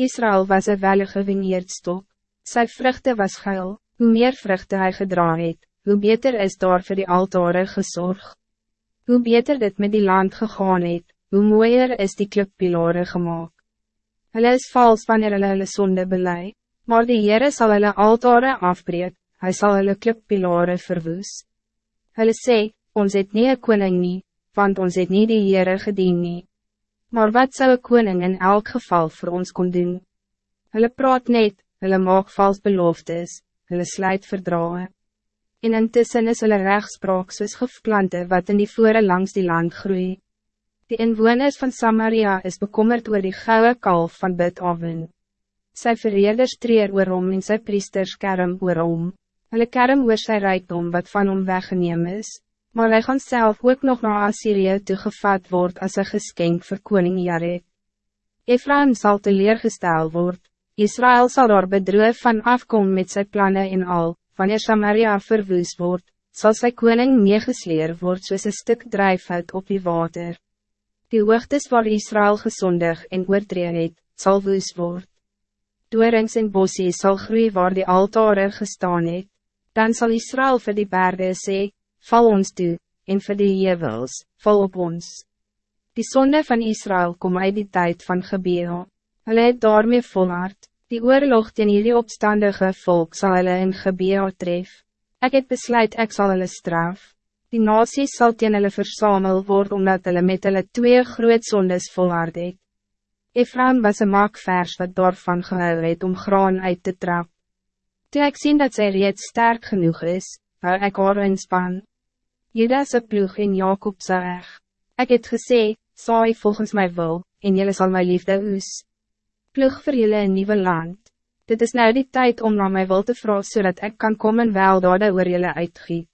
Israël was een wellige vineerdstok. Sy vruchten was geil, hoe meer vruchten hij gedra het, hoe beter is daar voor die altare gezorg. Hoe beter dit met die land gegaan het, hoe mooier is die klippilare gemaakt. Hulle is vals wanneer hulle hulle sonde belei, maar die Heere sal hulle altare afbreek, hy sal hulle klippilare verwoes. Hulle sê, ons het nie een koning nie, want ons het nie die Heere gedien nie. Maar wat zou een koning in elk geval voor ons kon doen? Hulle praat net, hulle maak vals beloftes, hulle sluit verdraaien. En intussen is hulle rechtspraak soos gifplante wat in die voere langs die land groei. Die inwoners van Samaria is bekommerd oor die gouden kalf van Bid-Aven. Sy verreders treer oor hom en sy priesters kerm oor hom. Hulle kerm oor sy rijkdom wat van hom weggeneem is maar hij gaan zelf ook nog naar Assyrië toegevat word als een geschenk voor koning Jarek. Ephraim zal teleurgesteld worden. Israël zal daar bedroef van afkomen met zijn plannen in al, wanneer Samaria verwoest wordt, zal zijn koning neergesleer worden soos een stuk drijfhout op die water. Die hoogtes waar Israël gezondig en oortree het, sal woes word. Doorings en bossie sal groei waar die altare gestaan het, dan zal Israël voor die bergen sê, val ons toe, en vir die jevels, val op ons. Die zonde van Israël kom uit die tijd van Gebeo. Hulle het daarmee volhard, die oorlog teen hierdie opstandige volk zal hulle in Gebeo tref. Ik het besluit ek sal hulle straf. Die nasies sal teen hulle versamel word omdat hulle met hulle twee groot zondes volhard het. Ephraim was een maakvers wat daarvan gehou het om graan uit te trap. Toe ek sien dat zij reeds sterk genoeg is, hou ek haar inspan. Judas ploeg en Jacob sy weg. Ek het gesê, saai volgens my wil, en jylle sal my liefde oes. Ploeg vir jylle een nieuwe land. Dit is nou die tijd om naar my wil te vragen, zodat ik kan komen wel dade oor jylle uitgiet.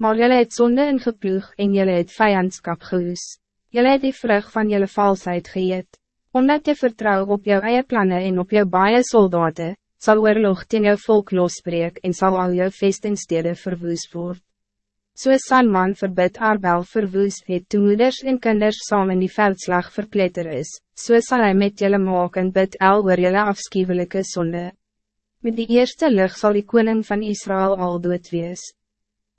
Maar jylle het zonde ingeploeg en jylle het vijandskap geoes. Jylle het die vrug van jylle valsheid geëet. Omdat je vertrouw op jou eie plannen en op jou baie soldaten, zal oorlog teen jou volk losbreek en zal al jou vestingstede verwoes worden. So Sanman verbid Arbel verwoes het toe moeders en kinders saam in die veldslag verpletter is, so sal hy met julle maak en bid el oor julle afschuwelijke sonde. Met die eerste lucht zal die koning van Israël al dood wees.